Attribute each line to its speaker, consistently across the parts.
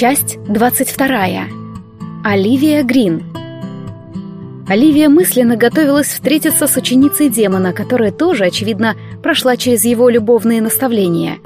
Speaker 1: Часть 22. Оливия Грин. Оливия мысленно готовилась встретиться с ученицей демона, которая тоже, очевидно, прошла через его любовные наставления.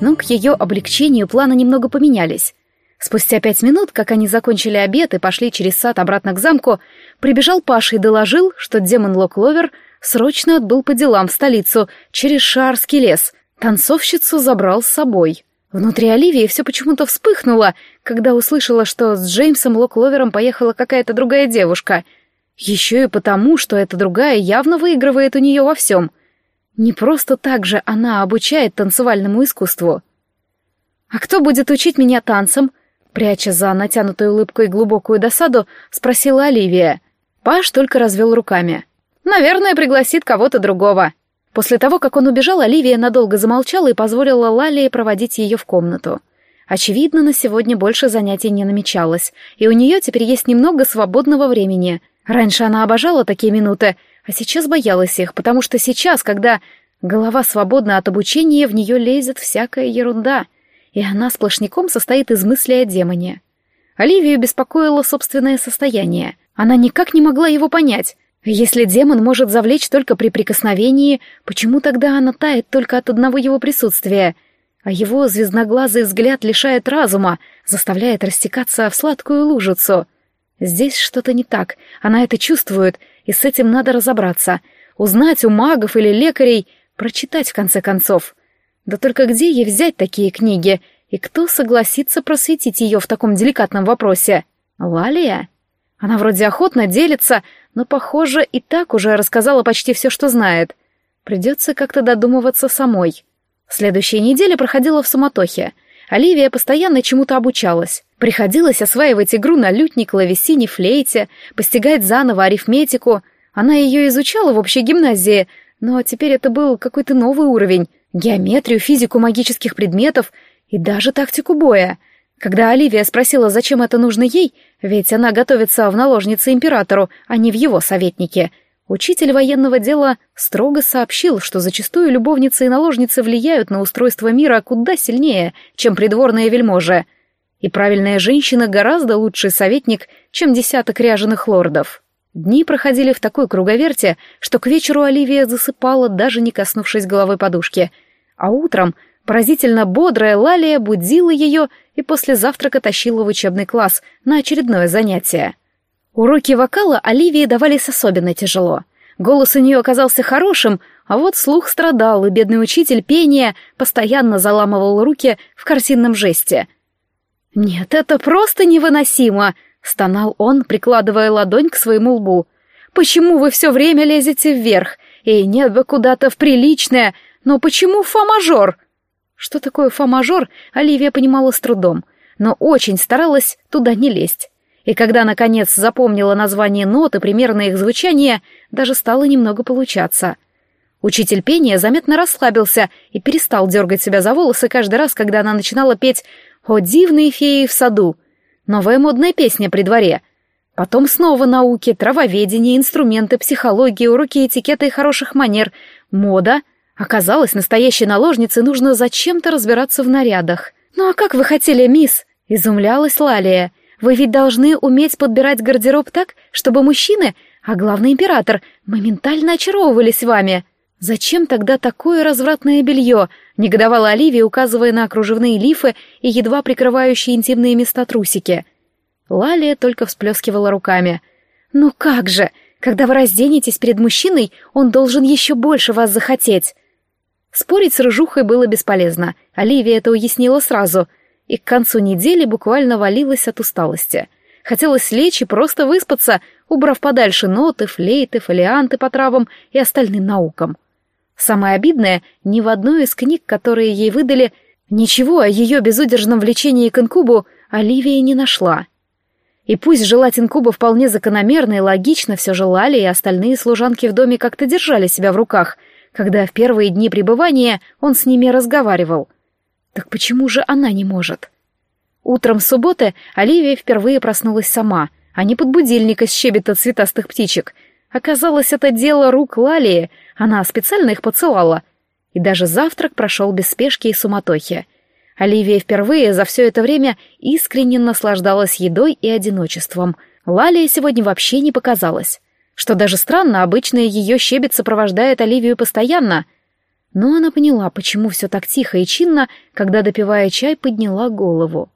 Speaker 1: Но к ее облегчению планы немного поменялись. Спустя пять минут, как они закончили обед и пошли через сад обратно к замку, прибежал Паша и доложил, что демон Локловер срочно отбыл по делам в столицу через Шарский лес. Танцовщицу забрал с собой. Внутри Оливии все почему-то вспыхнуло, когда услышала, что с Джеймсом Локловером поехала какая-то другая девушка. Еще и потому, что эта другая явно выигрывает у нее во всем. Не просто так же она обучает танцевальному искусству. «А кто будет учить меня танцам?» Пряча за натянутой улыбкой глубокую досаду, спросила Оливия. Паш только развел руками. «Наверное, пригласит кого-то другого», После того, как он убежал, Оливия надолго замолчала и позволила Лалии проводить ее в комнату. Очевидно, на сегодня больше занятий не намечалось, и у нее теперь есть немного свободного времени. Раньше она обожала такие минуты, а сейчас боялась их, потому что сейчас, когда голова свободна от обучения, в нее лезет всякая ерунда, и она сплошняком состоит из мыслей о демоне. Оливию беспокоило собственное состояние. Она никак не могла его понять. Если демон может завлечь только при прикосновении, почему тогда она тает только от одного его присутствия? А его звездноглазый взгляд лишает разума, заставляет растекаться в сладкую лужицу. Здесь что-то не так, она это чувствует, и с этим надо разобраться. Узнать у магов или лекарей, прочитать в конце концов. Да только где ей взять такие книги? И кто согласится просветить ее в таком деликатном вопросе? Лалия? Она вроде охотно делится, но, похоже, и так уже рассказала почти все, что знает. Придется как-то додумываться самой. Следующая неделя проходила в суматохе. Оливия постоянно чему-то обучалась. Приходилось осваивать игру на лютне, клавесине, флейте, постигать заново арифметику. Она ее изучала в общей гимназии, но теперь это был какой-то новый уровень. Геометрию, физику магических предметов и даже тактику боя — когда Оливия спросила, зачем это нужно ей, ведь она готовится в наложнице императору, а не в его советнике, учитель военного дела строго сообщил, что зачастую любовницы и наложницы влияют на устройство мира куда сильнее, чем придворные вельможи. И правильная женщина гораздо лучший советник, чем десяток ряженых лордов. Дни проходили в такой круговерте, что к вечеру Оливия засыпала, даже не коснувшись головой подушки, а утром Поразительно бодрая Лалия будила ее и после завтрака тащила в учебный класс на очередное занятие. Уроки вокала Оливии давались особенно тяжело. Голос у нее оказался хорошим, а вот слух страдал, и бедный учитель пения постоянно заламывал руки в картинном жесте. «Нет, это просто невыносимо!» — стонал он, прикладывая ладонь к своему лбу. «Почему вы все время лезете вверх? И нет бы куда-то в приличное, но почему фа-мажор?» Что такое фа-мажор, Оливия понимала с трудом, но очень старалась туда не лезть. И когда, наконец, запомнила название нот и примерно их звучание, даже стало немного получаться. Учитель пения заметно расслабился и перестал дергать себя за волосы каждый раз, когда она начинала петь «О, дивные феи в саду!» Новая модная песня при дворе. Потом снова науки, травоведение, инструменты, психология, уроки этикета и хороших манер, мода — Оказалось, настоящей наложнице нужно зачем-то разбираться в нарядах. «Ну а как вы хотели, мисс?» — изумлялась Лалия. «Вы ведь должны уметь подбирать гардероб так, чтобы мужчины, а главный император, моментально очаровывались вами. Зачем тогда такое развратное белье?» — негодовала Оливия, указывая на кружевные лифы и едва прикрывающие интимные места трусики. Лалия только всплескивала руками. «Ну как же! Когда вы разденетесь перед мужчиной, он должен еще больше вас захотеть!» Спорить с рыжухой было бесполезно, Оливия это уяснила сразу, и к концу недели буквально валилась от усталости. Хотелось лечь и просто выспаться, убрав подальше ноты, флейты, фолианты по травам и остальным наукам. Самое обидное, ни в одной из книг, которые ей выдали, ничего о ее безудержном влечении к инкубу Оливия не нашла. И пусть желать инкуба вполне закономерно и логично, все желали, и остальные служанки в доме как-то держали себя в руках — когда в первые дни пребывания он с ними разговаривал. Так почему же она не может? Утром субботы Оливия впервые проснулась сама, а не под будильник из щебета цветастых птичек. Оказалось, это дело рук Лалии, она специально их поцелала. И даже завтрак прошел без спешки и суматохи. Оливия впервые за все это время искренне наслаждалась едой и одиночеством. Лалия сегодня вообще не показалась. Что даже странно, обычно ее щебет сопровождает Оливию постоянно. Но она поняла, почему все так тихо и чинно, когда, допивая чай, подняла голову.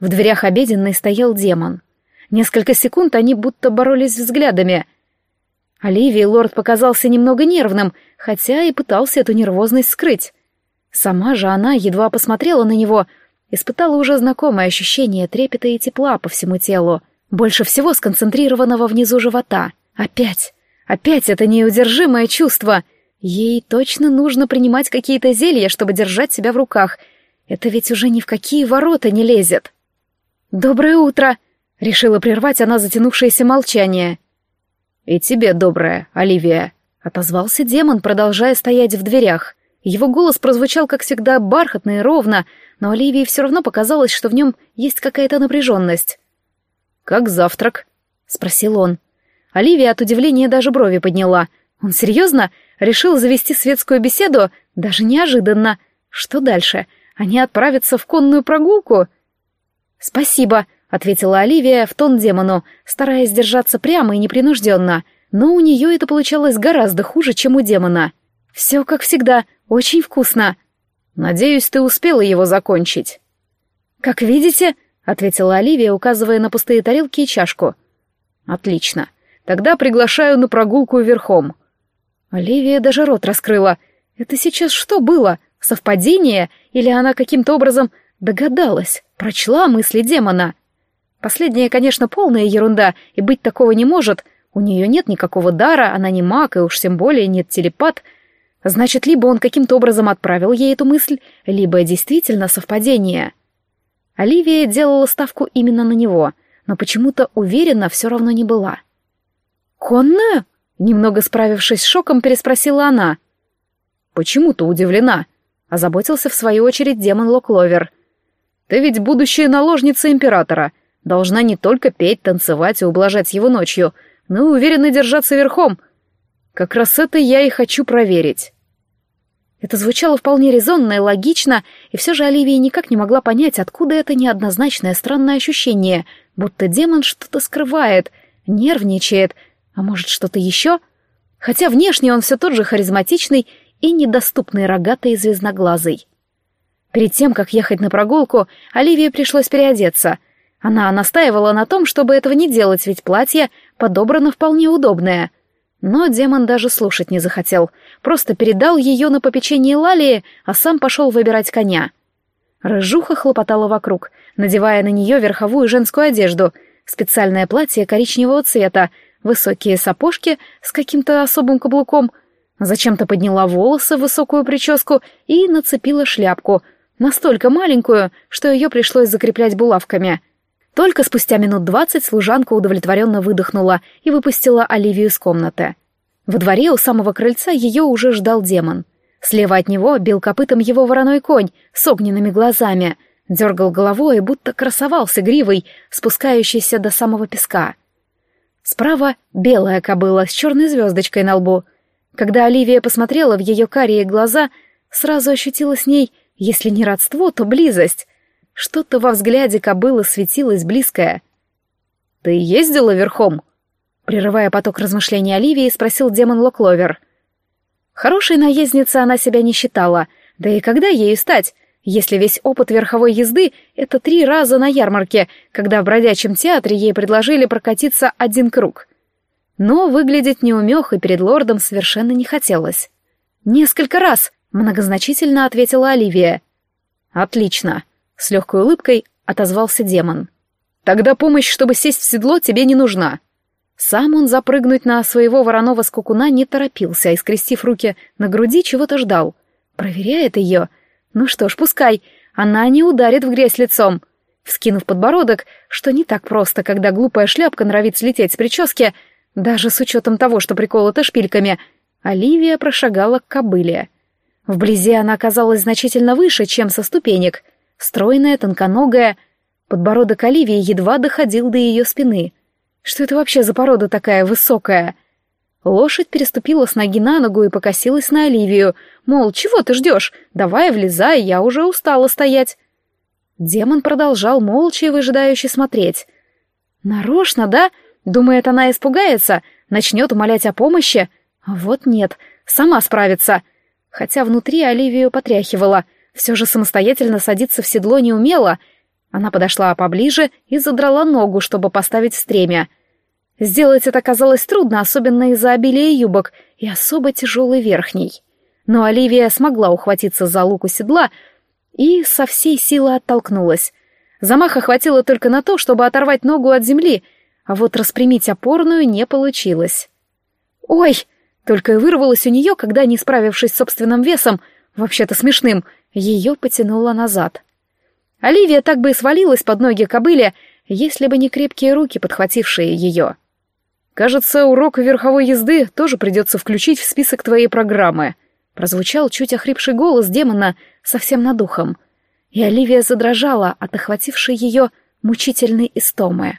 Speaker 1: В дверях обеденной стоял демон. Несколько секунд они будто боролись взглядами. Оливии лорд показался немного нервным, хотя и пытался эту нервозность скрыть. Сама же она едва посмотрела на него, испытала уже знакомое ощущение трепета и тепла по всему телу, больше всего сконцентрированного внизу живота. Опять, опять это неудержимое чувство. Ей точно нужно принимать какие-то зелья, чтобы держать себя в руках. Это ведь уже ни в какие ворота не лезет. «Доброе утро!» — решила прервать она затянувшееся молчание. «И тебе доброе, Оливия», — отозвался демон, продолжая стоять в дверях. Его голос прозвучал, как всегда, бархатно и ровно, но Оливии все равно показалось, что в нем есть какая-то напряженность. «Как завтрак?» — спросил он. Оливия от удивления даже брови подняла. Он серьезно? Решил завести светскую беседу? Даже неожиданно. Что дальше? Они отправятся в конную прогулку? «Спасибо», — ответила Оливия в тон демону, стараясь держаться прямо и непринужденно. Но у нее это получалось гораздо хуже, чем у демона. «Все как всегда, очень вкусно». «Надеюсь, ты успела его закончить». «Как видите», — ответила Оливия, указывая на пустые тарелки и чашку. «Отлично. Тогда приглашаю на прогулку верхом». Оливия даже рот раскрыла. «Это сейчас что было? Совпадение? Или она каким-то образом догадалась, прочла мысли демона?» Последняя, конечно, полная ерунда, и быть такого не может. У нее нет никакого дара, она не маг, и уж тем более нет телепат — Значит, либо он каким-то образом отправил ей эту мысль, либо действительно совпадение. Оливия делала ставку именно на него, но почему-то уверена все равно не была. «Конную?» — немного справившись с шоком, переспросила она. «Почему ты удивлена?» — озаботился в свою очередь демон Локловер. «Ты ведь будущая наложница императора. Должна не только петь, танцевать и ублажать его ночью, но и уверенно держаться верхом, как раз это я и хочу проверить. Это звучало вполне резонно и логично, и все же Оливия никак не могла понять, откуда это неоднозначное странное ощущение, будто демон что-то скрывает, нервничает, а может что-то еще? Хотя внешне он все тот же харизматичный и недоступный рогатый звездноглазый. Перед тем, как ехать на прогулку, Оливии пришлось переодеться. Она настаивала на том, чтобы этого не делать, ведь платье подобрано вполне удобное — но демон даже слушать не захотел, просто передал ее на попечение Лалии, а сам пошел выбирать коня. Рыжуха хлопотала вокруг, надевая на нее верховую женскую одежду, специальное платье коричневого цвета, высокие сапожки с каким-то особым каблуком, зачем-то подняла волосы в высокую прическу и нацепила шляпку, настолько маленькую, что ее пришлось закреплять булавками — только спустя минут двадцать служанка удовлетворенно выдохнула и выпустила Оливию из комнаты. Во дворе у самого крыльца ее уже ждал демон. Слева от него бил копытом его вороной конь с огненными глазами, дергал головой и будто красовался гривой, спускающейся до самого песка. Справа белая кобыла с черной звездочкой на лбу. Когда Оливия посмотрела в ее карие глаза, сразу ощутила с ней, если не родство, то близость — что-то во взгляде кобылы светилось близкое. «Ты ездила верхом?» Прерывая поток размышлений Оливии, спросил демон Локловер. Хорошей наездницей она себя не считала, да и когда ею стать, если весь опыт верховой езды — это три раза на ярмарке, когда в бродячем театре ей предложили прокатиться один круг. Но выглядеть неумехой перед лордом совершенно не хотелось. «Несколько раз», — многозначительно ответила Оливия. «Отлично. С легкой улыбкой отозвался демон. «Тогда помощь, чтобы сесть в седло, тебе не нужна». Сам он запрыгнуть на своего вороного скакуна не торопился, и, скрестив руки на груди, чего-то ждал. Проверяет ее. Ну что ж, пускай. Она не ударит в грязь лицом. Вскинув подбородок, что не так просто, когда глупая шляпка норовит слететь с прически, даже с учетом того, что приколота шпильками, Оливия прошагала к кобыле. Вблизи она оказалась значительно выше, чем со ступенек — Стройная, тонконогая. Подбородок Оливии едва доходил до ее спины. Что это вообще за порода такая высокая? Лошадь переступила с ноги на ногу и покосилась на Оливию, мол, чего ты ждешь? Давай, влезай, я уже устала стоять. Демон продолжал молча и выжидающе смотреть. Нарочно, да? Думает, она испугается, начнет умолять о помощи? Вот нет, сама справится. Хотя внутри Оливию потряхивала, все же самостоятельно садиться в седло не умела. Она подошла поближе и задрала ногу, чтобы поставить стремя. Сделать это казалось трудно, особенно из-за обилия юбок и особо тяжелой верхней. Но Оливия смогла ухватиться за луку седла и со всей силы оттолкнулась. Замаха хватило только на то, чтобы оторвать ногу от земли, а вот распрямить опорную не получилось. «Ой!» — только и вырвалось у нее, когда, не справившись с собственным весом, вообще-то смешным, ее потянуло назад. Оливия так бы и свалилась под ноги кобыле, если бы не крепкие руки, подхватившие ее. «Кажется, урок верховой езды тоже придется включить в список твоей программы», прозвучал чуть охрипший голос демона совсем над ухом, и Оливия задрожала от охватившей ее мучительной истомы.